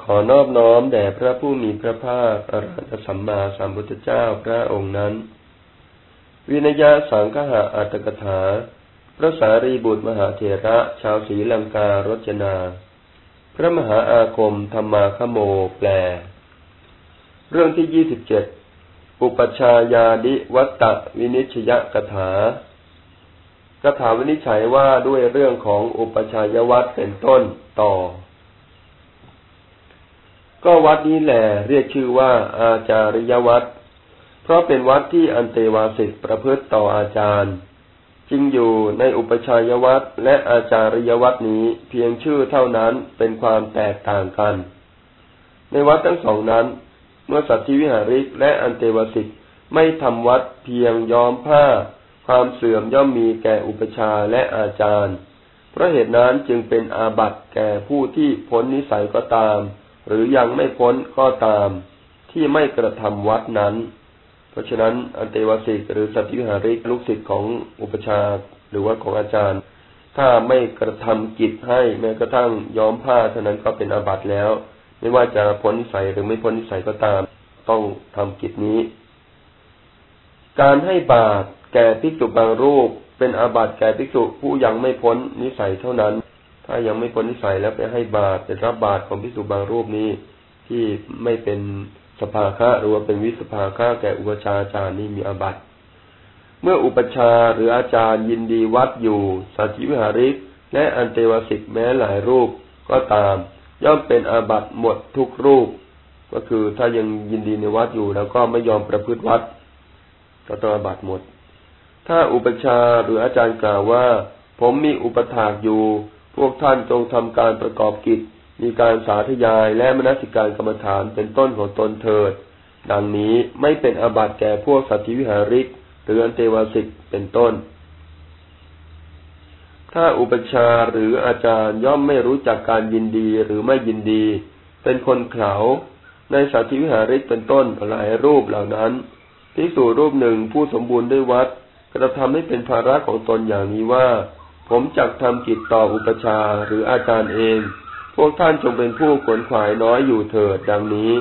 ขอนอบน้อมแด่พระผู้มีพระภาคอรหันตสัมมาสัมพุทธเจ้าพระองค์นั้น วินยาสังฆะอัตถกถา พระสารีบุตรมหาเถระชาวศรีลังการจนา พระมหาอาคมธรรมาคโมแปล เรื่องที่ยี่สิบเจ็ดอุปชายาดิวัตตวินิชยกถากถาวินิจฉัยว่าด้วยเรื่องของอุปชายวัตเป็นต้นต่อ ก็วัดนี้แหละเรียกชื่อว่า อาจาริยวัด เพราะเป็นวัดที่อันเตวาสิกประพฤติต่ออาจารย์ จึงอยู่ในอุปชัยวัดและอาจาริยวัดนี้เพียงชื่อเท่านั้นเป็นความแตกต่างกัน ในวัดทั้งสองนั้น เมื่อสัตธิวิหาริกและอันเตวสิกไม่ทำวัดเพียงย้อมผ้า ความเสื่อมย่อมมีแก่อุปชาและอาจารย์ เพราะเหตุนั้นจึงเป็นอาบัติแก่ผู้ที่พ้นนิสัยก็ตาม หรือยังไม่พ้นก็ตามที่ไม่กระทำวัดนั้น เพราะฉะนั้นอันเตวสิกหรือสัตวิหาริกลูกศิษย์ของอุปชาหรือว่าของอาจารย์ ถ้าไม่กระทำกิจให้แม้กระทั่งย้อมผ้าเท่านั้นก็เป็นอาบัติแล้ว ไม่ว่าจะพ้นนิสัยหรือไม่พ้นนิสัยก็ตาม ต้องทำกิจนี้ การให้บาตรแก่ภิกษุบางรูปเป็นอาบัติแก่ภิกษุผู้ยังไม่พ้นนิสัยเท่านั้น ถ้ายังไม่พ้นนิสัยแล้วไปให้บาตรเป็นรับบาตรของพิสุบางรูปนี้ ที่ไม่เป็นสภาคะหรือว่าเป็นวิสภาคะแก่อุปชาอาจารย์นี่มีอาบัติ เมื่ออุปชาหรืออาจารย์ยินดีวัดอยู่สัจิวิหาริก และอันเตวสิกแม้หลายรูปก็ตาม ย่อมเป็นอาบัติหมดทุกรูป ก็คือถ้ายังยินดีในวัดอยู่แล้วก็ไม่ยอมประพฤติวัดก็ต้องอาบัติหมด ถ้าอุปชาหรืออาจารย์กล่าวว่า ผมมีอุปถากอยู่ พวกท่านจงทำการประกอบกิจ มีการสาธยายและมนสิการกรรมฐานเป็นต้นของตนเถิด ดังนี้ไม่เป็นอาบัติแก่พวกสัตว์วิหาริกหรืออันเตวสิกเป็นต้น ถ้าอุปชาหรืออาจารย์ย่อมไม่รู้จักการยินดีหรือไม่ยินดี เป็นคนเขาในสัตว์วิหาริกเป็นต้นหลายรูปเหล่านั้นที่สู่รูปหนึ่งผู้สมบูรณ์ด้วยวัดกระทำให้เป็นภาระของตนอย่างนี้ว่า ผมจักทำกิจต่ออุปชาหรืออาจารย์เอง พวกท่านจงเป็นผู้ขวนขวายน้อยอยู่เถิดดังนี้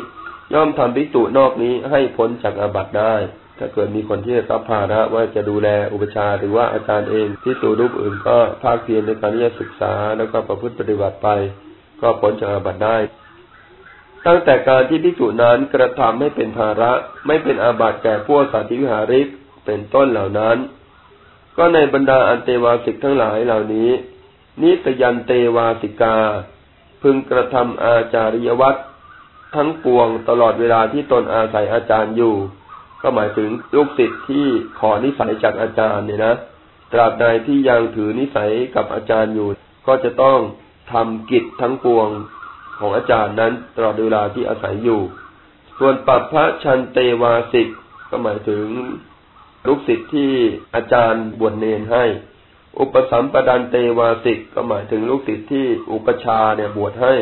ย่อมทำพิกตุนอกนี้ให้พ้นจากอาบัติได้ ถ้าเกิดมีคนที่รับภาระว่าจะดูแลอุปชาหรือว่าอาจารย์เองที่ตูรูปอื่นก็ภาคเพียรในการที่จะศึกษาแล้วก็ประพฤติปฏิบัติไป ก็พ้นจากอาบัติได้ ตั้งแต่การที่พิกตุนั้นกระทำให้เป็นภาระไม่เป็นอาบัติแก่พวกสาธิวิหาริกเป็นต้นเหล่านั้น ก็ในบรรดาอันเตวาสิกทั้งหลายเหล่านี้ นิสยันเตวาสิกา พึงกระทำอาจาริยวัตรทั้งปวงตลอดเวลาที่ตนอาศัยอาจารย์อยู่ ก็หมายถึงลูกศิษย์ที่ขอนิสัยจากอาจารย์เนี่ยนะตราบใดที่ยังถือนิสัยกับอาจารย์อยู่ ก็จะต้องทำกิจทั้งปวงของอาจารย์นั้นตลอดเวลาที่อาศัยอยู่ ส่วนปัปพระชันเตวาสิกก็หมายถึง ลูกศิษย์ที่อาจารย์บวชเนนให้ อุปสัมปดันเตวาสิกก็หมายถึงลูกศิษย์ที่อุปชาเนี่ยบวชให้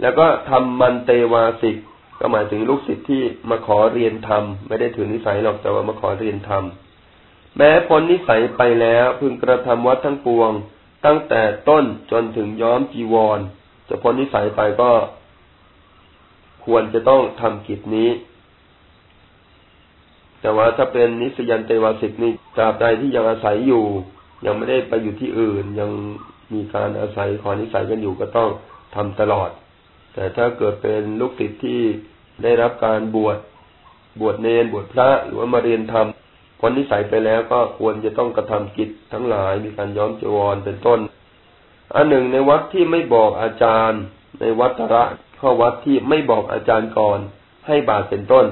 แล้วก็ทำมันเตวาสิกก็หมายถึงลูกศิษย์ที่มาขอเรียนธรรมไม่ได้ถือนิสัยหรอกแต่ว่ามาขอเรียนธรรมแม้พ้นนิสัยไปแล้วพึงกระทำวัดทั้งปวง ตั้งแต่ต้นจนถึงย้อมจีวร จะพ้นนิสัยไปก็ ควรจะต้องทำกิจนี้ แต่ว่าถ้าเป็นนิสยันเตวาสิกนี่ตราบใดที่ยังอาศัยอยู่ ยังไม่ได้ไปอยู่ที่อื่น ยังมีการอาศัยขอนิสัยกันอยู่ก็ต้องทำตลอด แต่ถ้าเกิดเป็นลูกศิษย์ที่ได้รับการบวชบวชเนรบวชพระหรือว่ามาเรียนธรรมคนนิสัยไปแล้วก็ควรจะต้องกระทำกิจทั้งหลายมีการย้อมจีวรเป็นต้น อันหนึ่งในวัดที่ไม่บอกอาจารย์ ในวัดตระข้อวัดที่ไม่บอกอาจารย์ก่อน ให้บาตเป็นต้น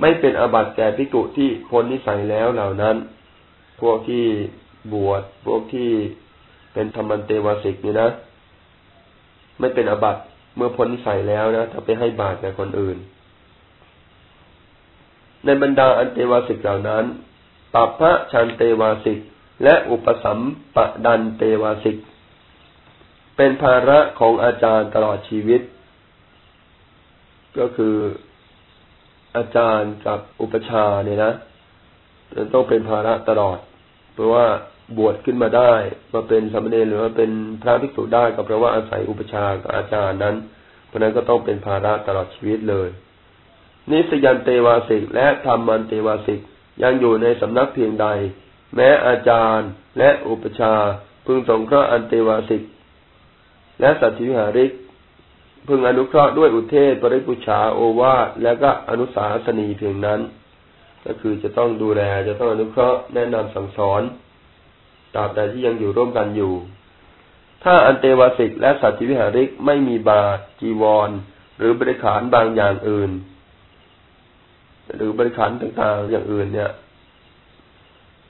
ไม่เป็นอาบัติแก่พิกุที่พ้นนิสัยแล้วเหล่านั้น พวกที่บวชพวกที่เป็นธรรมันเตวสิกนี่นะ ไม่เป็นอาบัติเมื่อพ้นนิสัยแล้วนะถ้าไปให้บาตรแก่คนอื่น ในบรรดาอันเตวสิกเหล่านั้นปัปพระชันเตวาสิกและอุปสัมปดันเตวาสิก เป็นภาระของอาจารย์ตลอดชีวิต ก็คือ อาจารย์กับอุปชาเนี่ยนะจะต้องเป็นภาระตลอด เพราะว่าบวชขึ้นมาได้มาเป็นสามเณรหรือว่าเป็นพระภิกษุได้ก็เพราะว่าอาศัยอุปชากับอาจารย์นั้น เพราะนั้นก็ต้องเป็นภาระตลอดชีวิตเลยนิสยันเตวาสิกและธรรมันเตวาสิกยังอยู่ในสำนักเพียงใด แม้อาจารย์และอุปชาพึงสงเคราะห์อันเตวาสิกและสัตวิหาริก พึงอนุเคราะห์ด้วยอุเทศปริปุชาโอวาทและก็อนุสาสนีเพียงนั้น ก็คือจะต้องดูแลจะต้องอนุเคราะห์แนะนำสั่งสอนตราบใดที่ยังอยู่ร่วมกันอยู่ ถ้าอันเตวสิกและสัตวิหาริกไม่มีบาจีวร หรือบริขารบางอย่างอื่น หรือบริขารต่างๆอย่างอื่นเนี่ย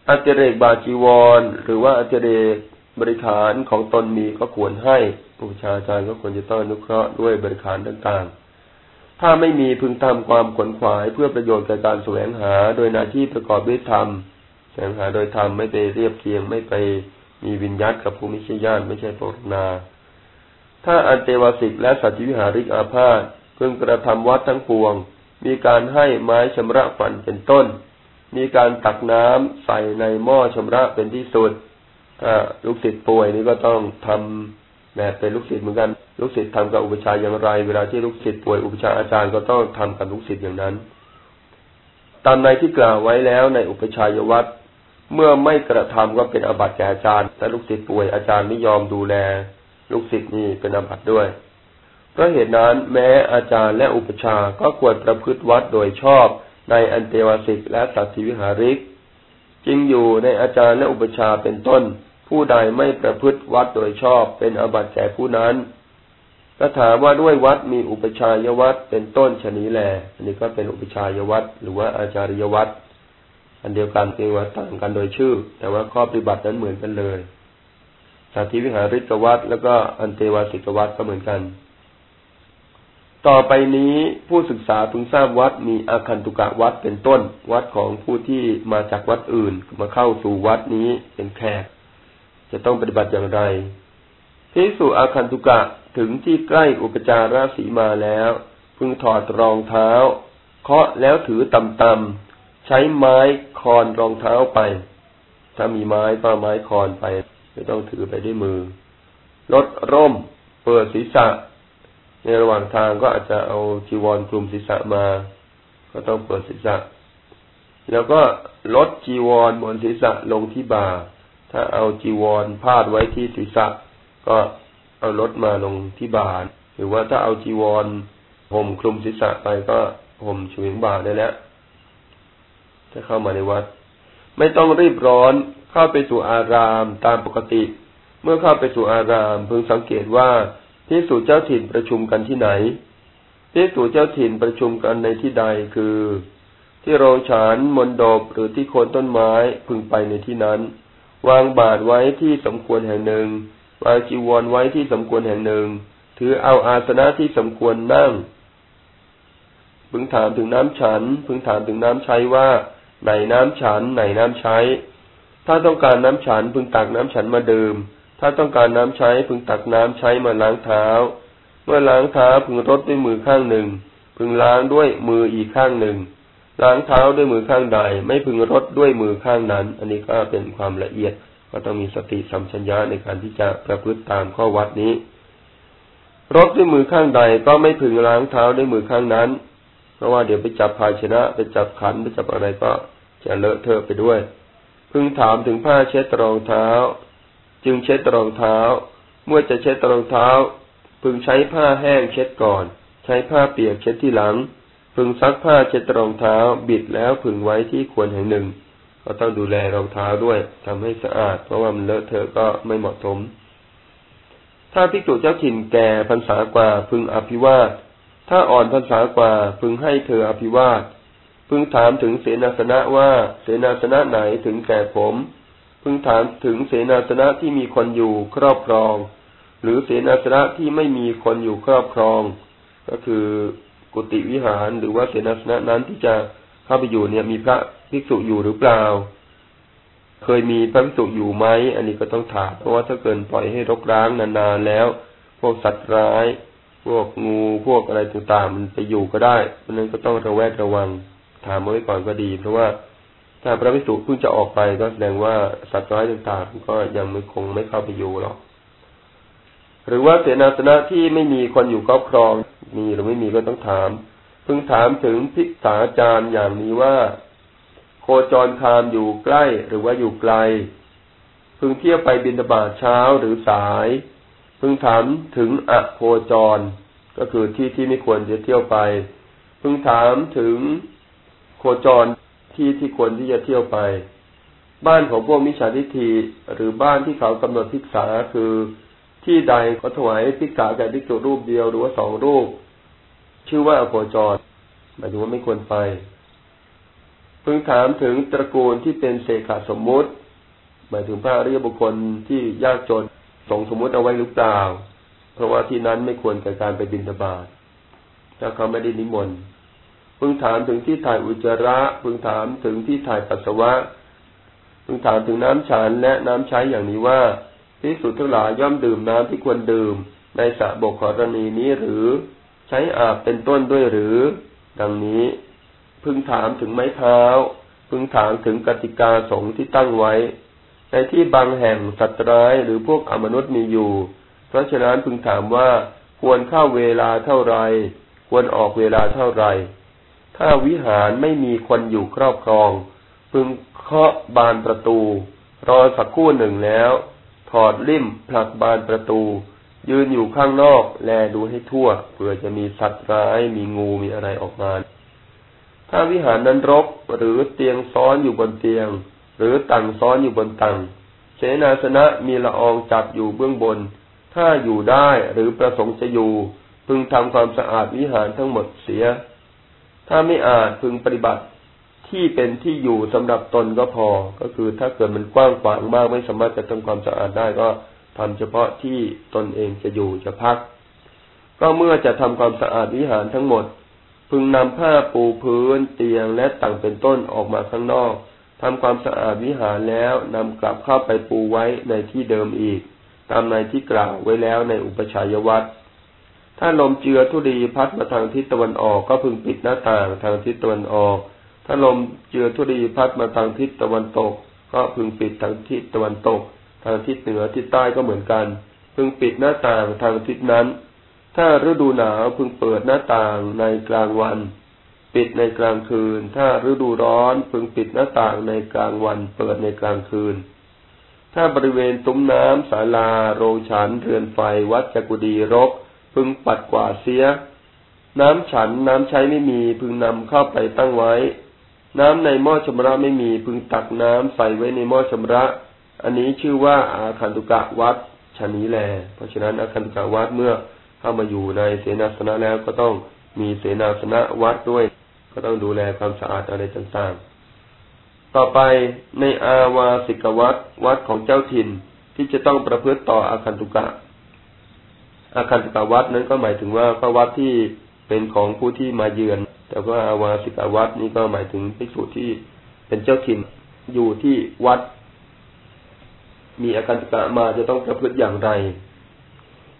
อัจเรกบาจีวร หรือว่าอัจเรก บริขารของตนมีก็ควรให้อุชาจารย์ก็ควรจะต้องอนุเคราะห์ด้วยบริขารต่างๆ ถ้าไม่มีพึงทำความขวนขวายเพื่อประโยชน์แก่การแสวงหาโดยหน้าที่ประกอบด้วยธรรมแสวงหาโดยธรรมไม่ไปเรียบเคียงไม่ไปมีวิญญาตกับภูมิชญาติไม่ใช่ปรนา ถ้าอันเตวสิกและสัจจิวิหาริกอาพาธพึงกระทำวัดทั้งปวง มีการให้ไม้ชำระฝันเป็นต้น มีการตักน้ำใส่ในหม้อชำระเป็นที่สุด ถ้าลูกศิษย์ป่วยนี่ก็ต้องทำแบบเป็นลูกศิษย์เหมือนกัน ลูกศิษย์ทำกับอุปชาอย่างไร เวลาที่ลูกศิษย์ป่วยอุปชาอาจารย์ก็ต้องทำกับลูกศิษย์อย่างนั้น ตามในที่กล่าวไว้แล้วในอุปชายวัตรเมื่อไม่กระทำก็เป็นอบัติแก่อาจารย์ถ้าลูกศิษย์ป่วยอาจารย์ไม่ยอมดูแล ลูกศิษย์นี่เป็นอบัติด้วย เพราะเหตุนั้นแม้อาจารย์และอุปชาก็ควรประพฤติวัดโดยชอบในอันเตวสิกและสัตธิวิหาริกจริงอยู่ในอาจารย์และอุปชาเป็นต้น ผู้ใดไม่ประพฤติวัดโดยชอบเป็นอบัติแก่ผู้นั้นก็ถามว่าด้วยวัดมีอุปชายวัดเป็นต้นชนีแล อันนี้ก็เป็นอุปชายวัดหรือว่าอาจาริยวัดอันเดียวกันเพียงว่าต่างกันโดยชื่อ แต่ว่าข้อปฏิบัตินั้นเหมือนกันเลยสัติวิหาริกวัดแล้วก็อันเทวาสิกวัดก็เหมือนกัน ต่อไปนี้ผู้ศึกษาพึงทราบวัดมีอาคันตุกะวัดเป็นต้น วัดของผู้ที่มาจากวัดอื่นมาเข้าสู่วัดนี้เป็นแขก จะต้องปฏิบัติอย่างไรพิสุอาคันตุกะถึงที่ใกล้อุปจาราสีมาแล้ว พึงถอดรองเท้า เคาะแล้วถือต่ำๆใช้ไม้คอนรองเท้าไป ถ้ามีไม้ก็ไม้คอนไปไม่ต้องถือไปด้วยมือลดร่ม เปิดศีรษะ ในระหว่างทางก็อาจจะเอาจีวรคลุมศีรษะมา ก็ต้องเปิดศีรษะ แล้วก็ลดจีวรบนศีรษะลงที่บ่า ถ้าเอาจีวรพาดไว้ที่ศีรษะ ก็เอาลดมาลงที่บาทหรือว่าถ้าเอาจีวรห่มคลุมศีรษะไปก็ห่มฉวงบาทได้แล้วถ้าเข้ามาในวัด ไม่ต้องรีบร้อนเข้าไปสู่อารามตามปกติ เมื่อเข้าไปสู่อารามพึงสังเกตว่าที่สู่เจ้าถิ่นประชุมกันที่ไหนที่สู่เจ้าถิ่นประชุมกันในที่ใดคือ ที่โรงฉานมนดบหรือที่โคนต้นไม้พึงไปในที่นั้น วางบาทไว้ที่สมควรแห่งหนึ่ง วางจีวรไว้ที่สมควรแห่งหนึ่ง ถือเอาอาสนะที่สมควรนั่ง พึงถามถึงน้ำฉัน พึงถามถึงน้ำใช้ว่า ไหนน้ำฉัน ไหนน้ำใช้ ถ้าต้องการน้ำฉัน พึงตักน้ำฉันมาดื่ม ถ้าต้องการน้ำใช้ พึงตักน้ำใช้มาล้างเท้า เมื่อล้างเท้าพึงรดด้วยมือข้างหนึ่ง พึงล้างด้วยมืออีกข้างหนึ่ง ล้างเท้าด้วยมือข้างใด ไม่พึงรดด้วยมือข้างนั้น อันนี้ก็เป็นความละเอียดก็ต้องมีสติสัมชัญญะในการที่จะประพฤติตามข้อวัดนี้รดด้วยมือข้างใดก็ไม่พึงล้างเท้าด้วยมือข้างนั้น เพราะว่าเดี๋ยวไปจับภาชนะ ไปจับขันไปจับอะไรก็จะเลอะเทอะไปด้วย พึงถามถึงผ้าเช็ดรองเท้า จึงเช็ดรองเท้า เมื่อจะเช็ดรองเท้า พึงใช้ผ้าแห้งเช็ดก่อน ใช้ผ้าเปียกเช็ดที่หลัง พึงซักผ้าเช็ดรองเท้าบิดแล้วพึงไว้ที่ควรแห่งหนึ่ง ก็ต้องดูแลรองเท้าด้วยทำให้สะอาด เพราะว่ามันเลอะเทอะก็ไม่เหมาะสม ถ้าพิจุเจ้าถิ่นแก่พรรษากว่า พึงอภิวาท ถ้าอ่อนพรรษากว่า พึงให้เธออภิวาท พึงถามถึงเสนาสนะว่า เสนาสนะไหนถึงแก่ผม พึงถามถึงเสนาสนะที่มีคนอยู่ครอบครอง หรือเสนาสนะที่ไม่มีคนอยู่ครอบครอง ก็คือ กุฏิวิหารหรือว่าเสนาสนะนั้นที่จะเข้าไปอยู่เนี่ย มีพระภิกษุอยู่หรือเปล่า เคยมีพระภิกษุอยู่ไหมอันนี้ก็ต้องถามเพราะว่าถ้าเกินปล่อยให้รกร้างนานๆแล้ว พวกสัตว์ร้าย พวกงูพวกอะไรต่างๆมันไปอยู่ก็ได้เพราะนั้นก็ต้องระแวดระวัง ถามไว้ก่อนก็ดี เพราะว่าถ้าพระภิกษุเพิ่งจะออกไปก็แสดงว่าสัตว์ร้ายต่างๆก็ยังไม่คงไม่เข้าไปอยู่หรอก หรือว่าเสนาสนะที่ไม่มีคนอยู่ครอบครอง มีหรือไม่มีก็ต้องถามพึงถามถึงพิกษาจารย์อย่างนี้ว่า โคจรคามอยู่ใกล้หรือว่าอยู่ไกล พึงเที่ยวไปบินตบาทเช้าหรือสาย พึงถามถึงอโคจร ก็คือที่ที่ไม่ควรจะเที่ยวไป พึงถามถึงโคจรที่ที่ควรที่จะเที่ยวไป บ้านของพวกมิจฉาทิฏฐิหรือบ้านที่เขากำหนดพิกษาคือ ที่ใดเขาถวายพิกาแก่ภิกษุรูปเดียวหรือว่าสองรูป ชื่อว่าอโคจรหมายถึงว่าไม่ควรไปพึงถามถึงตระกูลที่เป็นเสกขาสมมุติ หมายถึงพระอริยบุคคลที่ยากจนสงสมมุติเอาไว้หรือเปล่า เพราะว่าที่นั้นไม่ควรแก่การไปบินทบาทถ้าเขาไม่ได้นิมนต์พึงถามถึงที่ถ่ายอุจจาระพึงถามถึงที่ถ่ายปัสสาวะพึงถามถึงน้ำฉันและน้ำใช้อย่างนี้ว่า พิสุทั้งหลายย่อมดื่มน้ำที่ควรดื่ม ในสระบกกรณีนี้หรือ ใช้อาบเป็นต้นด้วยหรือ ดังนี้ พึงถามถึงไม้เท้า พึงถามถึงกติกาสงฆ์ที่ตั้งไว้ ในที่บางแห่งสัตว์ร้ายหรือพวกอมนุษย์มีอยู่ เพราะฉะนั้นพึงถามว่าควรเข้าเวลาเท่าไร ควรออกเวลาเท่าไร ถ้าวิหารไม่มีคนอยู่ครอบครอง พึงเคาะบานประตู รอสักคู่หนึ่งแล้ว ถอดลิ่มผลักบานประตู ยืนอยู่ข้างนอก แลดูให้ทั่วเผื่อจะมีสัตว์ร้าย มีงูมีอะไรออกมา ถ้าวิหารนั้นรกหรือเตียงซ้อนอยู่บนเตียง หรือตังซ้อนอยู่บนตังเสนาสนะมีละอองจับอยู่เบื้องบน ถ้าอยู่ได้หรือประสงค์จะอยู่ พึงทำความสะอาดวิหารทั้งหมดเสีย ถ้าไม่อาจพึงปฏิบัติ ที่เป็นที่อยู่สำหรับตนก็พอ ก็คือถ้าเกิดมันกว้างขวางมากไม่สามารถจะทำความสะอาดได้ก็ทำเฉพาะที่ตนเองจะอยู่จะพัก ก็เมื่อจะทำความสะอาดวิหารทั้งหมด พึงนำผ้าปูพื้นเตียงและต่างเป็นต้นออกมาข้างนอกทำความสะอาดวิหารแล้วนำกลับเข้าไปปูไว้ในที่เดิมอีก ตามในที่กล่าวไว้แล้วในอุปชัยวัตรถ้าลมเจือทุดีพัดมาทางทิศตะวันออกก็พึงปิดหน้าต่างทางทิศตะวันออก ถ้าลมเจือทุรีพัดมาทางทิศตะวันตก ก็พึงปิดทางทิศตะวันตก ทางทิศเหนือทิศใต้ก็เหมือนกัน พึงปิดหน้าต่างทางทิศนั้น ถ้าฤดูหนาวพึงเปิดหน้าต่างในกลางวัน ปิดในกลางคืน ถ้าฤดูร้อนพึงปิดหน้าต่างในกลางวัน เปิดในกลางคืน ถ้าบริเวณตุ้มน้ำศาลา โรงฉันเรือนไฟวัดจักุดีรก พึงปัดกวาดเสีย น้ำฉันน้ำใช้ไม่มีพึงนำเข้าไปตั้งไว้ น้ำในหม้อชำระไม่มีพึงตักน้ำใส่ไว้ในหม้อชำระ อันนี้ชื่อว่าอาคันตุกะวัดชนีแล เพราะฉะนั้นอาคันตุกะวัดเมื่อเข้ามาอยู่ในเสนาสนะแล้วก็ต้องมีเสนาสนะวัดด้วย ก็ต้องดูแลความสะอาดอะไรต่างๆ ต่อไปในอาวาสิกวัดวัดของเจ้าถิ่นที่จะต้องประพฤติต่ออาคันตุกะ อาคันตุกะวัดนั้นก็หมายถึงว่าพระวัดที่เป็นของผู้ที่มาเยือน แต่ว่าอาวาสิกาวัดนี่ก็หมายถึงภิกษุที่เป็นเจ้าถิ่นอยู่ที่วัด มีอาการตกะมาจะต้องประพฤติอย่างไร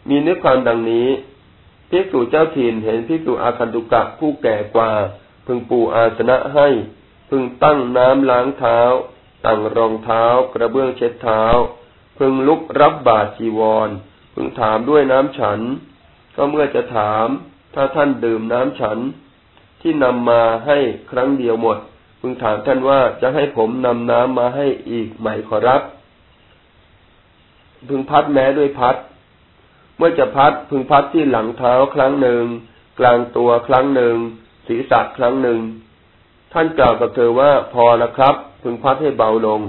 มีเนื้อความดังนี้ภิกษุเจ้าถิ่นเห็นภิกษุอาคันตุกะผู้แก่กว่า พึงปูอาสนะให้ พึงตั้งน้ำล้างเท้า ตั้งรองเท้า กระเบื้องเช็ดเท้า พึงลุกรับบาตรจีวร พึงถามด้วยน้ำฉัน ก็เมื่อจะถาม ถ้าท่านดื่มน้ำฉัน ที่นำมาให้ครั้งเดียวหมดพึงถามท่านว่าจะให้ผมนำน้ำมาให้อีกไหมขอรับ พึงพัดแม้ด้วยพัด เมื่อจะพัดพึงพัดที่หลังเท้าครั้งหนึ่ง กลางตัวครั้งหนึ่ง ศีรษะครั้งหนึ่ง ท่านกล่าวกับเธอว่าพอละครับ พึงพัดให้เบาลง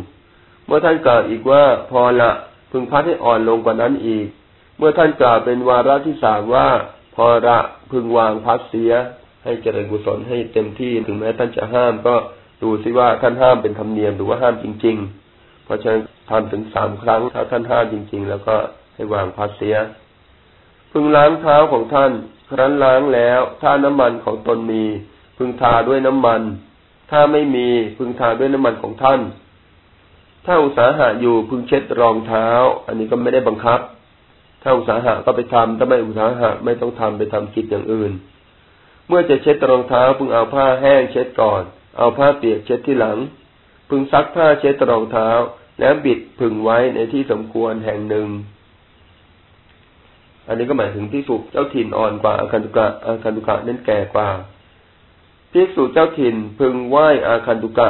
เมื่อท่านกล่าวอีกว่าพอละ พึงพัดให้อ่อนลงกว่านั้นอีก เมื่อท่านกล่าวเป็นวาระที่สามว่า พอละพึงวางพัดเสีย ให้เจริญกุศลให้เต็มที่ถึงแม้ท่านจะห้ามก็ดูซิว่าท่านห้ามเป็นธรรมเนียมหรือว่าห้ามจริง ๆ เพราะฉะนั้นทำถึงสามครั้งถ้าท่านห้ามจริง ๆ แล้วก็ให้วางพัดเสียพึงล้างเท้าของท่าน ครั้นล้างแล้ว ถ้าน้ำมันของตนมี พึงทาด้วยน้ำมัน ถ้าไม่มีพึงทาด้วยน้ำมันของท่าน ถ้าอุตสาหะอยู่พึงเช็ดรองเท้า อันนี้ก็ไม่ได้บังคับ ถ้าอุตสาหะก็ไปทำถ้าไม่อุตสาหะไม่ต้องทำไปทำกิจอย่างอื่น เมื่อจะเช็ดรองเท้าพึงเอาผ้าแห้งเช็ดก่อน เอาผ้าเปียกเช็ดที่หลัง พึงซักผ้าเช็ดรองเท้า แล้วบิดพึงไว้ในที่สมควรแห่งหนึ่ง อันนี้ก็หมายถึงพิสุเจ้าถิ่นอ่อนกว่าอาคันตุกะอาคันตุกะนั้นแก่กว่าพิสุเจ้าถิ่นพึงไหว้อาคันตุกะ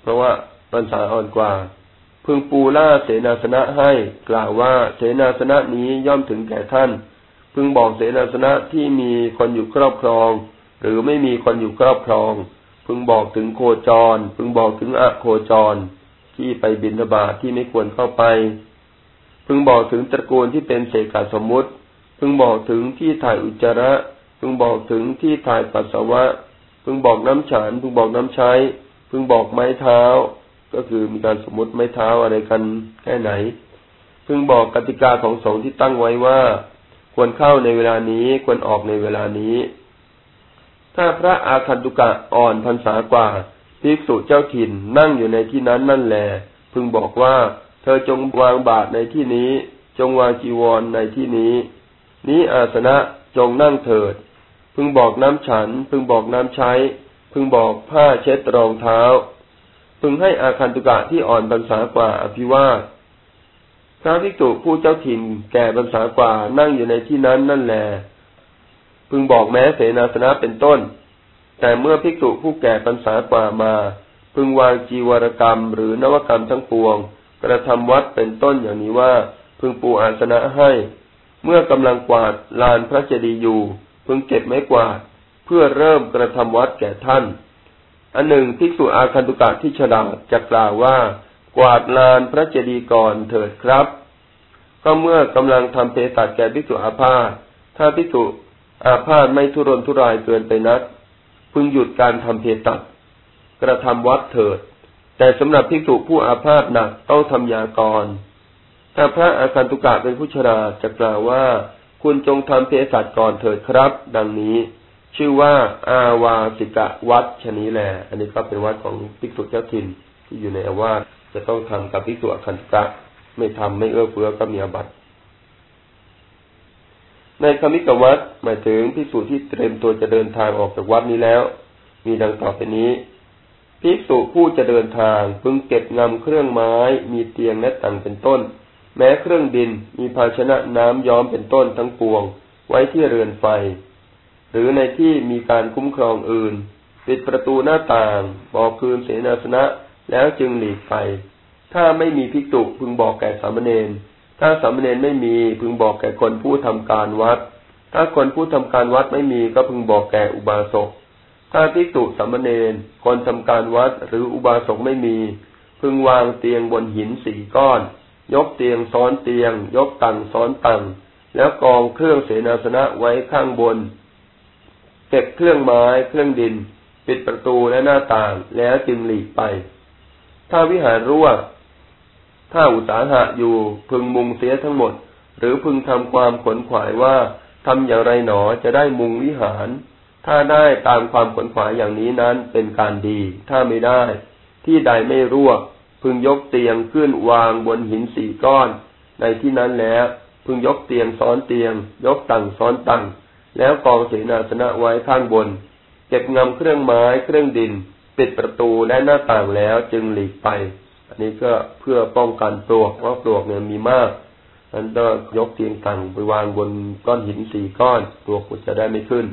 เพราะว่าปัญษาอ่อนกว่าพึงปูล่าเสนาสนะให้กล่าวว่าเสนาสนะนี้ย่อมถึงแก่ท่าน พึงบอกเสนาสนะที่มีคนอยู่ครอบครอง หรือไม่มีคนอยู่ครอบครอง พึงบอกถึงโคจร พึงบอกถึงอะโคจร ที่ไปบินบาที่ไม่ควรเข้าไป พึงบอกถึงตระกูลที่เป็นเศษกาสมมุติ พึงบอกถึงที่ถ่ายอุจจาระ พึงบอกถึงที่ถ่ายปัสสาวะ พึงบอกน้ำฉัน พึงบอกน้ำใช้ พึงบอกไม้เท้า ก็คือมีการสมมติไม้เท้าอะไรกันแค่ไหน พึงบอกกติกาของสงฆ์ที่ตั้งไว้ว่า ควรเข้าในเวลานี้ควรออกในเวลานี้ ถ้าพระอาคันตุกะอ่อนพรรษากว่าภิกษุเจ้าถิ่นนั่งอยู่ในที่นั้นนั่นแหละพึงบอกว่า เธอจงวางบาตรในที่นี้ จงวางจีวรในที่นี้ นี้อาสนะจงนั่งเถิด พึงบอกน้ำฉัน พึงบอกน้ำใช้ พึงบอกผ้าเช็ดรองเท้า พึงให้อาคันตุกะที่อ่อนบรรษากว่าอภิวาส พระภิกษุผู้เจ้าถิ่นแก่บรรษากว่านั่งอยู่ในที่นั้นนั่นแหละพึงบอกแม้เสนาสนะเป็นต้น แต่เมื่อภิกษุผู้แก่บรรษากว่ามา พึงวางจีวรกรรมหรือนวกรรมทั้งปวง กระทำวัดเป็นต้นอย่างนี้ว่า พึงปูอาสนะให้ เมื่อกำลังกวาดลานพระเจดีย์อยู่ พึงเก็บไม้กวาด เพื่อเริ่มกระทำวัดแก่ท่าน อันหนึ่งภิกษุอาคันตุกะที่ฉลาดจะกล่าวว่า กวาดลานพระเจดีย์ก่อนเถิดครับก็เมื่อกำลังทำเภสัชแก่ภิกษุอาพาธถ้าภิกษุอาพาธไม่ทุรนทุรายเกินไปนัก พึงหยุดการทำเภสัชกระทำวัดเถิด แต่สำหรับภิกษุผู้อาพาธหนักต้องทำยากรถ้าพระอาคันตุกะเป็นผู้ชราจะกล่าวว่า คุณจงทำเภสัชก่อนเถิดครับ ดังนี้ ชื่อว่า อาวาสิกะวัดชนี้แหละอันนี้ก็เป็นวัดของภิกษุเจ้าถิ่นที่อยู่ในอาวาส จะต้องทำกับภิกษุอคันตุกะไม่ทำไม่เอื้อเฟื้อก็มีอบัตในคมิกวัดหมายถึงภิกษุที่เตรียมตัวจะเดินทางออกจากวัดนี้แล้ว มีดังต่อไปนี้ภิกษุผู้จะเดินทางพึงเก็บงำเครื่องไม้ มีเตียงและตังเป็นต้น แม้เครื่องดินมีภาชนะน้ำย้อมเป็นต้นทั้งปวง ไว้ที่เรือนไฟ หรือในที่มีการคุ้มครองอื่น ปิดประตูหน้าต่างบอกคืนเสนาสนะ แล้วจึงหลีกไปถ้าไม่มีภิกษุพึงบอกแก่สามเณรถ้าสามเณรไม่มีพึงบอกแก่คนผู้ทำการวัด ถ้าคนผู้ทำการวัดไม่มีก็พึงบอกแก่อุบาสก ถ้าภิกษุสามเณรคนทำการวัดหรืออุบาสกไม่มี พึงวางเตียงบนหินสี่ก้อน ยกเตียงซ้อนเตียง ยกตังซ้อนตังแล้วกองเครื่องเสนาสนะไว้ข้างบน เก็บเครื่องไม้เครื่องดิน ปิดประตูและหน้าต่างแล้วจึงหลีกไป ถ้าวิหารรั่วถ้าอุตสาหะอยู่พึงมุงเสียทั้งหมด หรือพึงทำความขนขวายว่าทำอย่างไรหนอจะได้มุงวิหาร ถ้าได้ตามความขนขวายอย่างนี้นั้นเป็นการดี ถ้าไม่ได้ ที่ใดไม่รั่วพึงยกเตียงขึ้นวางบนหินสี่ก้อน ในที่นั้นแล้วพึงยกเตียงซ้อนเตียง ยกตังซ้อนตังแล้วกองเสนาสนะไว้ข้างบน เก็บงำเครื่องไม้เครื่องดิน ปิดประตูและหน้าต่างแล้วจึงหลีกไป อันนี้ก็เพื่อป้องกันปลวกเพราะปลวกเนี่ยมีมากนั้นก็ยกเตียงตังไปวางบนก้อนหินสี่ก้อนปลวกจะได้ไม่ขึ้น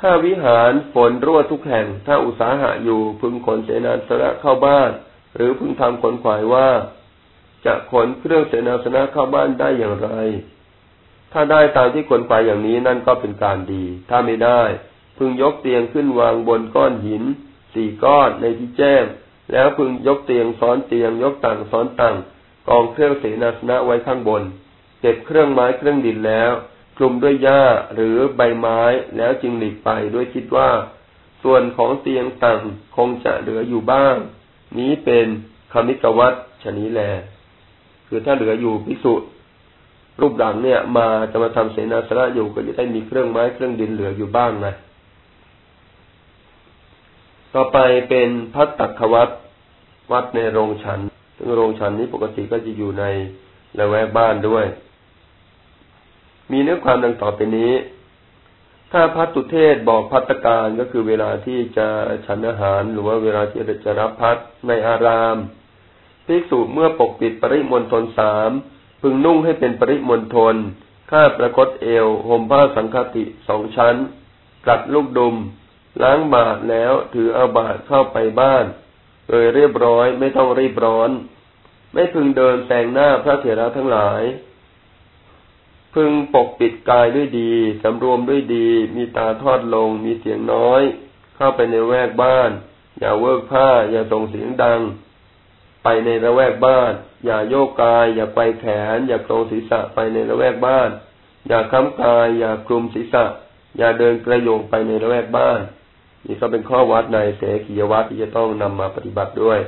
ถ้าวิหารฝนรั่วทุกแห่ง ถ้าอุตสาหะอยู่พึงขนเสนาสนะเข้าบ้าน หรือพึงทำขนขวายว่า จะขนเครื่องเสนาสนะเข้าบ้านได้อย่างไร ถ้าได้ตามที่ขนขวายอย่างนี้นั่นก็เป็นการดี ถ้าไม่ได้ พึงยกเตียงขึ้นวางบนก้อนหินสี่ก้อนในที่แจ้ง แล้วพึงยกเตียงซ้อนเตียง ยกต่างซ้อนต่างกองเครื่องเสนาสนะไว้ข้างบน เก็บเครื่องไม้เครื่องดินแล้วคลุมด้วยหญ้าหรือใบไม้แล้วจึงหลีกไปด้วยคิดว่า ส่วนของเตียงต่างคงจะเหลืออยู่บ้าง นี้เป็นคำนิกวัตชนี้แล คือถ้าเหลืออยู่พิสุรูปหลังเนี่ย มาจะมาทำเสนาสนะอยู่ก็จะได้มีเครื่องไม้เครื่องดินเหลืออยู่บ้างนะ ต่อไปเป็นพัตตควัตวัดในโรงฉัน ซึ่งโรงฉันนี้ปกติก็จะอยู่ในละแวกบ้านด้วย มีเนื้อความดังต่อไปนี้ ถ้าพัตตุเทศบอกพัตการก็คือเวลาที่จะฉันอาหาร หรือว่าเวลาที่จะรับพัดในอารามภิกษุเมื่อปกปิดปริมณฑลสามพึงนุ่งให้เป็นปริมณฑลข้าประคตเอวห่มผ้าสังฆติสองชั้นกัดลูกดุม ล้างบาทแล้วถือเอาบาทเข้าไปบ้าน โดยเรียบร้อยไม่ต้องรีบร้อน ไม่พึงเดินแซงหน้าพระเถระทั้งหลาย พึงปกปิดกายด้วยดีสำรวมด้วยดี มีตาทอดลง มีเสียงน้อย เข้าไปในแวกบ้าน อย่าเวิกผ้า อย่าส่งเสียงดัง ไปในระแวกบ้าน อย่าโยกกาย อย่าไปแขน อย่าโครงศีรษะไปในระแวกบ้าน อย่าค้ำกาย อย่าคลุมศีรษะ อย่าเดินกระโยงไปในระแวกบ้าน นี่ก็เป็นข้อวัดในเสขียวัดที่จะต้องนำมาปฏิบัติด้วย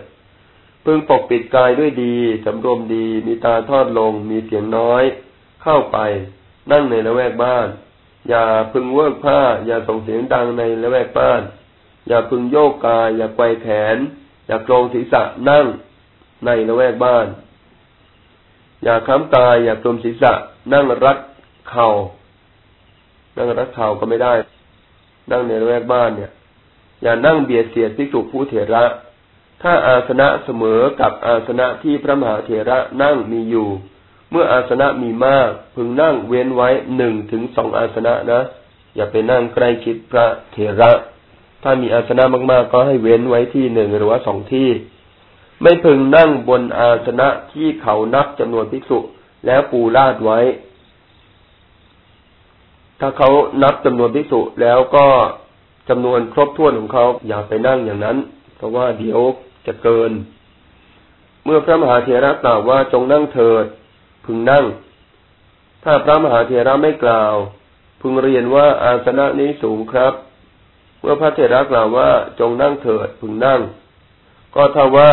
พึงปกปิดกายด้วยดีสำรวมดี มีตาทอดลง มีเสียงน้อย เข้าไป นั่งในละแวกบ้าน อย่าพึงเวิกผ้า อย่าส่งเสียงดังในละแวกบ้าน อย่าพึงโยกกาย อย่าไกวแขน อย่าโกรงศีรษะนั่งในละแวกบ้าน อย่าค้ำกาย อย่ากลมศีรษะ นั่งรัดเข่า นั่งรัดเข่าก็ไม่ได้ นั่งในละแวกบ้านเนี่ย อย่านั่งเบียดเสียดภิกษุผู้เถระ ถ้าอาสนะเสมอกับอาสนะที่พระมหาเถระนั่งมีอยู่ เมื่ออาสนะมีมาก พึงนั่งเว้นไว้หนึ่งถึงสองอาสนะนะ อย่าไปนั่งใกล้ชิดพระเถระ ถ้ามีอาสนะมากๆ ก็ให้เว้นไว้ที่หนึ่งหรือว่าสองที่ ไม่พึงนั่งบนอาสนะที่เขานับจำนวนภิกษุแล้วปูลาดไว้ ถ้าเขานับจำนวนภิกษุแล้วก็ จำนวนครบถ้วนของเขาอย่าไปนั่งอย่างนั้น เพราะว่าเดี๋ยวจะเกิน เมื่อพระมหาเถระกล่าวว่าจงนั่งเถิด พึงนั่ง ถ้าพระมหาเถระไม่กล่าว พึงเรียนว่าอาสนะนี้สูงครับ เมื่อพระเถระกล่าวว่าจงนั่งเถิด พึงนั่ง ก็ถ้าว่า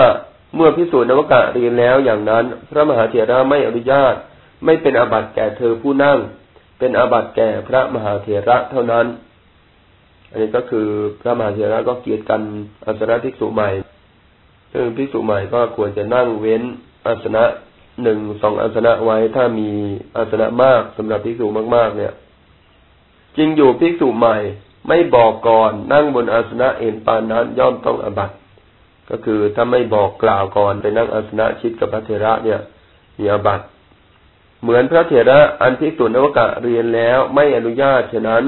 เมื่อพิสูจน์นวกะเรียนแล้วอย่างนั้น พระมหาเถระไม่อนุญาต ไม่เป็นอาบัติแก่เธอผู้นั่ง เป็นอาบัติแก่พระมหาเถระเท่านั้น อันนี้ก็คือพระมหาเถระก็เกียรติกันอาสนะภิกษุใหม่ ซึ่งภิกษุใหม่ก็ควรจะนั่งเว้นอาสนะหนึ่งสองอาสนะไว้ถ้ามีอาสนะมากสำหรับภิกษุมากๆ เนี่ยจริงอยู่ภิกษุใหม่ไม่บอกก่อนนั่งบนอาสนะเอ็นปานนั้นย่อมต้องอบัตก็คือถ้าไม่บอกกล่าวก่อนไปนั่งอาสนะชิดกับพระเถระเนี่ย มีอบัตเหมือนพระเถระอันภิกษุนวกะเรียนแล้วไม่อนุญาตฉะนั้น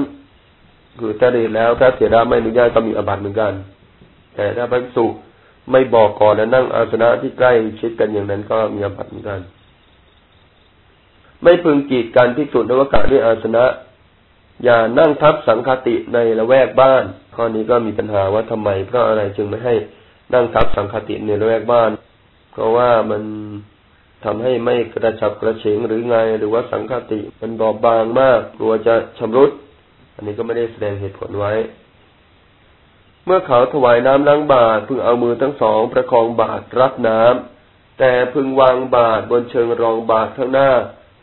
คือถ้าเรียนแล้วพระเถระไม่อนุญาตก็มีอบัตเหมือนกัน แต่ถ้าพระภิกษุไม่บอกก่อนแล้วนั่งอาสนะที่ใกล้ชิดกันอย่างนั้นก็มีอบัตเหมือนกัน ไม่พึงกีดกันภิกษุนวกะด้วยอาสนะ อย่านั่งทับสังคติในละแวกบ้าน ข้อนี้ก็มีปัญหาว่าทำไมเพราะอะไรจึงไม่ให้นั่งทับสังคติในละแวกบ้าน เพราะว่ามันทำให้ไม่กระฉับกระเฉงหรือไงหรือว่าสังคติมันบอบบางมากกลัวจะชำรุด อันนี้ก็ไม่ได้แสดงเหตุผลไว้ เมื่อเขาถวายน้ำล้างบาตรพึงเอามือทั้งสองประคองบาตรรับน้ำแต่พึงวางบาตรบนเชิงรองบาตรข้างหน้า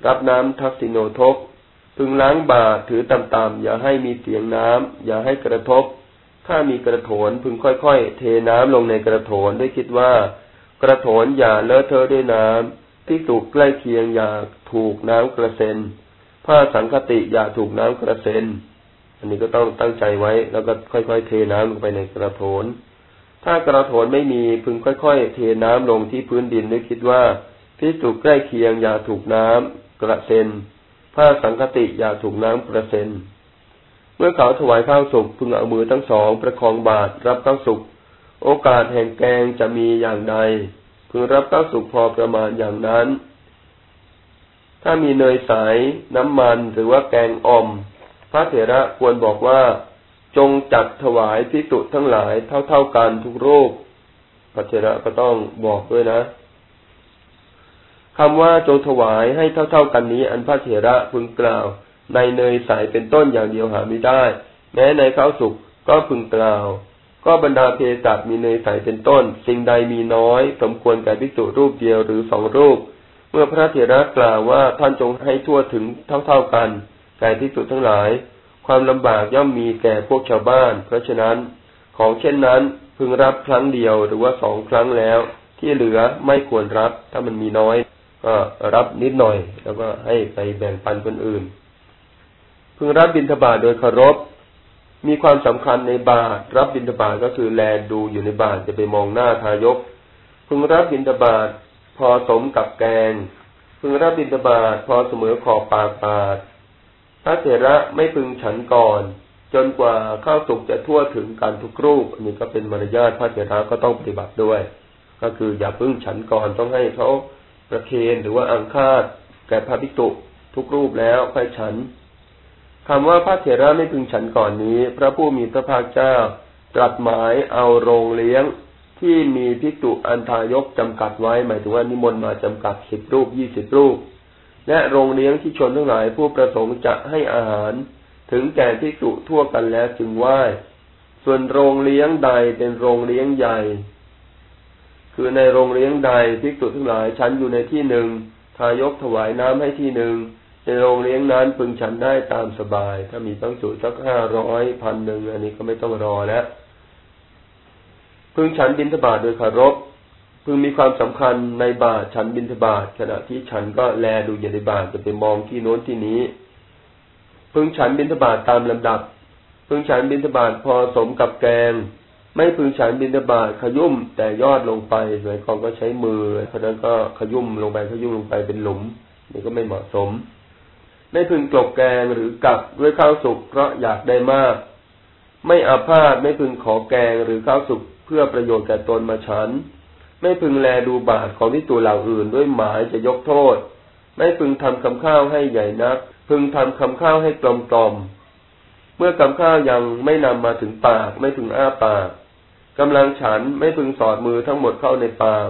รับน้ำทักษิโนทก พึงล้างบาตรถือต่ำๆอย่าให้มีเสียงน้ำอย่าให้กระทบ ถ้ามีกระโถนพึงค่อยๆ เทน้ำลงในกระโถนด้วยคิดว่า กระโถนอย่าเลอะเทอะด้วยน้ำที่ถูกใกล้เคียงอย่าถูกน้ำกระเซ็นผ้าสังคติอย่าถูกน้ำกระเซ็น อันนี้ก็ต้องตั้งใจไว้ แล้วก็ค่อยๆเทน้ำลงไปในกระโถน ถ้ากระโถนไม่มีพึงค่อยๆ เทน้ำลงที่พื้นดินด้วยคิดว่าพิจุใกล้เคียงอย่าถูกน้ำกระเซ็นผ้าสังคติอย่าถูกน้ำกระเซ็นเมื่อเขาถวายข้าวสุกพึงเอามือทั้งสองประคองบาตรรับข้าวสุกโอกาสแห่งแกงจะมีอย่างใด พึงรับข้าวสุกพอประมาณอย่างนั้น ถ้ามีเนยใสน้ำมันหรือว่าแกงอ่อม พระเถระควรบอกว่า จงจัดถวายพิสุทั้งหลายเท่าๆกันทุกรูป พระเถระก็ต้องบอกด้วยนะคำว่าจงถวายให้เท่าๆกันนี้ อันพระเถระพึงกล่าว ในเนยใสเป็นต้นอย่างเดียวหาไม่ได้ แม้ในข้าวสุกก็พึงกล่าว ก็บรรดาเพศัตมีเนยใสเป็นต้น สิ่งใดมีน้อย สมควรแก่พิสุรูปเดียวหรือสองรูป เมื่อพระเถระกล่าวว่าท่านจงให้ทั่วถึงเท่าๆกัน แก่ที่สุดทั้งหลาย ความลำบากย่อมมีแก่พวกชาวบ้าน เพราะฉะนั้นของเช่นนั้นพึงรับครั้งเดียวหรือว่าสองครั้งแล้ว ที่เหลือไม่ควรรับ ถ้ามันมีน้อยก็รับนิดหน่อย แล้วก็ให้ไปแบ่งปันคนอื่น พึงรับบิณฑบาตโดยเคารพ มีความสำคัญในบาตรรับบิณฑบาตก็คือแลดูอยู่ในบาตรจะไปมองหน้าทายก พึงรับบิณฑบาตพอสมกับแกงพึงรับบิณฑบาตพอเสมอขอบปากบาท พระเถระไม่พึงฉันก่อน จนกว่าข้าวสุกจะทั่วถึงการทุกรูป อันนี้ก็เป็นมารยาทพระเถระก็ต้องปฏิบัติด้วย ก็คืออย่าพึ่งฉันก่อนต้องให้เขาประเคนหรือว่าอังคาดแก่พระภิกษุทุกรูปแล้วค่อยฉันคำว่าพระเถระไม่พึงฉันก่อนนี้ พระผู้มีพระภาคเจ้า ตรัสหมายเอาโรงเลี้ยงที่มีภิกษุอันทายกจำกัดไว้ หมายถึงว่านิมนต์มาจำกัดสิบรูปยี่สิบรูป และโรงเลี้ยงที่ชนทั้งหลายผู้ประสงค์จะให้อาหาร ถึงแก่ภิกษุทั่วกันแล้วจึงไหว้ส่วนโรงเลี้ยงใดเป็นโรงเลี้ยงใหญ่ คือในโรงเลี้ยงใดภิกษุทั้งหลายฉันอยู่ในที่หนึ่งทายกถวายน้ำให้ที่หนึ่งในโรงเลี้ยงนั้นพึงฉันได้ตามสบาย ถ้ามีตั้งสูตรสักห้าร้อยพันหนึ่งอันนี้ก็ไม่ต้องรอแล้วพึงฉันบินทบาทโดยคารพ พึงมีความสำคัญในบาทฉันบินทบาทขณะที่ฉันก็แลดูอย่าในบาทจะไปมองที่โน้นที่นี้ พึงฉันบินทบาทตามลำดับ พึงฉันบินทบาทพอสมกับแกง ไม่พึงฉันบินทบาทขยุ่มแต่ยอดลงไปหมายความก็ใช้มือเพราะนั้นก็ขยุ่มลงไปขยุ่มลงไปเป็นหลุม นี่ก็ไม่เหมาะสม ไม่พึงกลบแกงหรือกับด้วยข้าวสุกเพราะอยากได้มาก ไม่อาพาธไม่พึงขอแกงหรือข้าวสุกเพื่อประโยชน์แก่ตนมาฉัน ไม่พึงแลดูบาทของที่ตัวเหล่าอื่นด้วยหมายจะยกโทษ ไม่พึงทำคำข้าวให้ใหญ่นัก พึงทำคำข้าวให้กลมกลมเมื่อคำข้าวยังไม่นำมาถึงปาก ไม่พึงอ้าปากกำลังฉันไม่พึงสอดมือทั้งหมดเข้าในปาก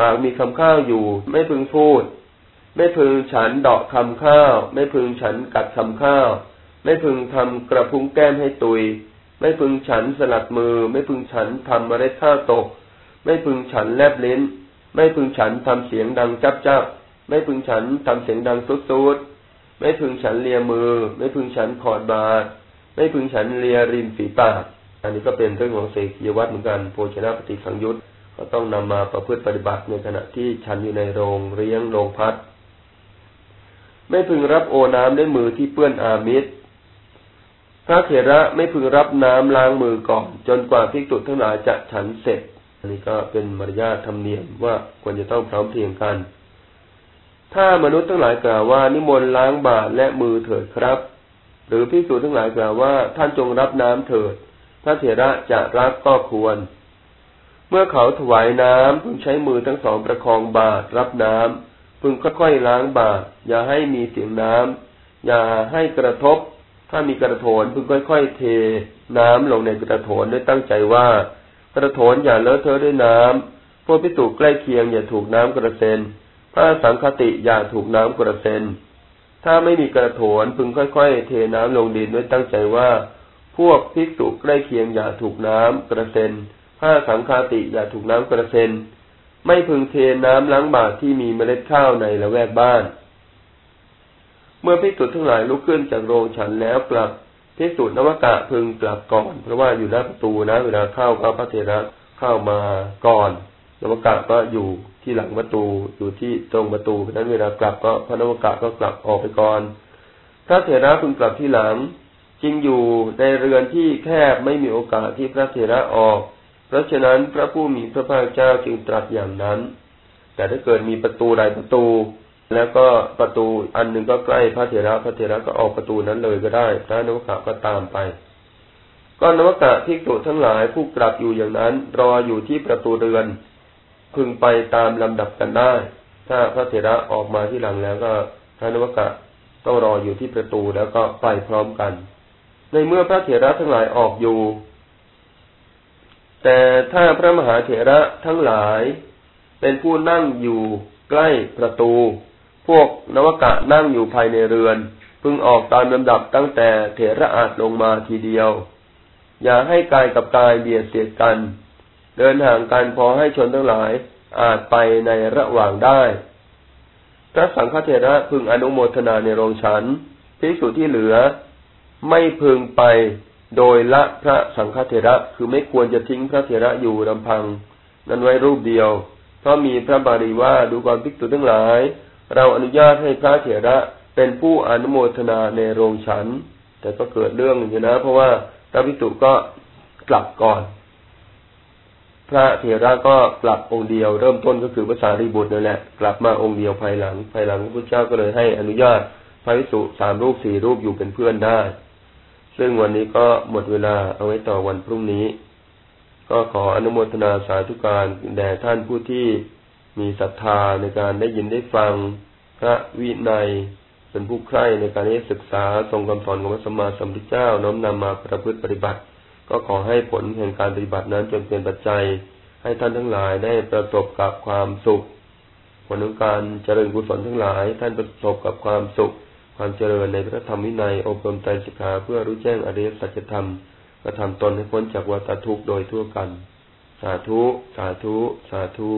ปากมีคำข้าวอยู่ ไม่พึงพูด ไม่พึงฉันเดาะคำข้าว ไม่พึงฉันกัดคำข้าว ไม่พึงทำกระพุ้งแก้มให้ตุย ไม่พึงฉันสลัดมือ ไม่พึงฉันทำเมล็ดข้าวตก ไม่พึงฉันแลบลิ้น ไม่พึงฉันทำเสียงดังจับจับไม่พึงฉันทำเสียงดังสุดสุดไม่พึงฉันเลียมือ ไม่พึงฉันขอดบาดไม่พึงฉันเลียริมฝีปาก อันนี้ก็เป็นเรื่องของเสกียวัตเหมือนกันโภชนะปฏิสังยุตก็ต้องนำมาประพฤติปฏิบัติในขณะที่ฉันอยู่ในโรงเลี้ยงโรงพัดไม่พึงรับโอน้ำด้วยมือที่เปื้อนอามิตรพระเถระไม่พึงรับน้ำล้างมือก่อน จนกว่าภิกษุทั้งหลายจะฉันเสร็จ อันนี้ก็เป็นมารยาทธรรมเนียมว่าควรจะต้องพร้อมเพียงกัน ถ้ามนุษย์ทั้งหลายกล่าวว่า นิมนต์ล้างบาตรและมือเถิดครับ หรือภิกษุทั้งหลายกล่าวว่าท่านจงรับน้ำเถิด พระเถระจะรับก็ควร เมื่อเขาถวายน้ำพึงใช้มือทั้งสองประคองบาตรรับน้ำพึงค่อยๆล้างบาตรอย่าให้มีเสียงน้ำอย่าให้กระทบ ถ้ามีกระโถนพึงค่อย ๆ เทน้ำลงในกระโถนด้วยตั้งใจว่า กระโถนอย่าเลอะเทอะด้วยน้ำพวกพิสูจใกล้เคียงอย่าถูกน้ำกระเซ็นผ้าสังคติอย่าถูกน้ำกระเซ็นถ้าไม่มีกระโถนพึงค่อยๆ เทน้ำลงดินด้วยตั้งใจว่า พวกพิสูจใกล้เคียงอย่าถูกน้ำกระเซ็นผ้าสังคติอย่าถูกน้ำกระเซ็นไม่พึงเทน้ำล้างบาตรที่มีเมล็ดข้าวในละแวกบ้าน เมื่อพิสุทั้งหลายลุกขึ้นจากโรงฉันแล้วกลับ พิสุนวกะพึงกลับก่อน เพราะว่าอยู่หน้าประตูนะ เวลาเข้าก็พระเถระเข้ามาก่อน นวกะก็อยู่ที่หลังประตูอยู่ที่ตรงประตูเพราะนั้นเวลากลับก็พระนวกะก็กลับออกไปก่อน พระเถระพึงกลับที่หลังจริงอยู่ในเรือนที่แคบไม่มีโอกาสที่พระเถระออก เพราะฉะนั้นพระผู้มีพระภาคเจ้าจึงตรัสอย่างนั้น แต่ถ้าเกิดมีประตูใดประตู แล้วก็ประตูอันหนึ่งก็ใกล้พระเถระพระเถระก็ออกประตูนั้นเลยก็ได้ พระนวกะก็ตามไป ก็นวกะที่ตุทั้งหลายผู้กลับอยู่อย่างนั้น รออยู่ที่ประตูเรือน พึงไปตามลำดับกันได้ ถ้าพระเถระออกมาที่หลังแล้วก็พระนวกะต้องรออยู่ที่ประตูแล้วก็ไปพร้อมกัน ในเมื่อพระเถระทั้งหลายออกอยู่ แต่ถ้าพระมหาเถระทั้งหลายเป็นผู้นั่งอยู่ใกล้ประตู พวกนวกะนั่งอยู่ภายในเรือน พึงออกตามลำดับตั้งแต่เถระอาจลงมาทีเดียว อย่าให้กายกับกายเบียดเสียดกัน เดินห่างกันพอให้ชนทั้งหลายอาจไปในระหว่างได้ พระสังฆเถระพึงอนุโมทนาในโรงฉันภิกษุที่เหลือ ไม่พึงไปโดยละพระสังฆเถระคือไม่ควรจะทิ้งพระเถระอยู่ลำพัง นั้นไว้รูปเดียว เพราะมีพระบาลีว่าดูก่อนภิกษุทั้งหลาย เราอนุญาตให้พระเถระเป็นผู้อนุโมทนาในโรงฉัน แต่ก็เกิดเรื่องอยู่นะ เพราะว่าพระพิสุก็กลับก่อน พระเถระก็กลับองค์เดียว เริ่มต้นก็คือภาษารีบุตรนั่นแหละ กลับมาองค์เดียวภายหลัง ภายหลังพระพุทธเจ้าก็เลยให้อนุญาตพระวิสุสามรูปสี่รูปอยู่เป็นเพื่อนได้ ซึ่งวันนี้ก็หมดเวลาเอาไว้ต่อวันพรุ่งนี้ ก็ขออนุโมทนาสาธุการแด่ท่านผู้ที่ มีศรัทธาในการได้ยินได้ฟังพระวินัย เป็นผู้ใคร่ในการที่ศึกษาทรงคำสอนของพระสัมมาสัมพุทธเจ้าน้อมนำมาประพฤติปฏิบัติ ก็ขอให้ผลแห่งการปฏิบัตินั้นจนเป็นปัจจัย ให้ท่านทั้งหลายได้ประสบกับความสุข ผลของการเจริญกุศลทั้งหลาย ท่านประสบกับความสุข ความเจริญในพระธรรมวินัยอบรมใจสิกขาเพื่อรู้แจ้งอริยสัจธรรมกระทำตนให้พ้นจากวัฏทุกข์โดยทั่วกัน สาธุ สาธุ สาธุ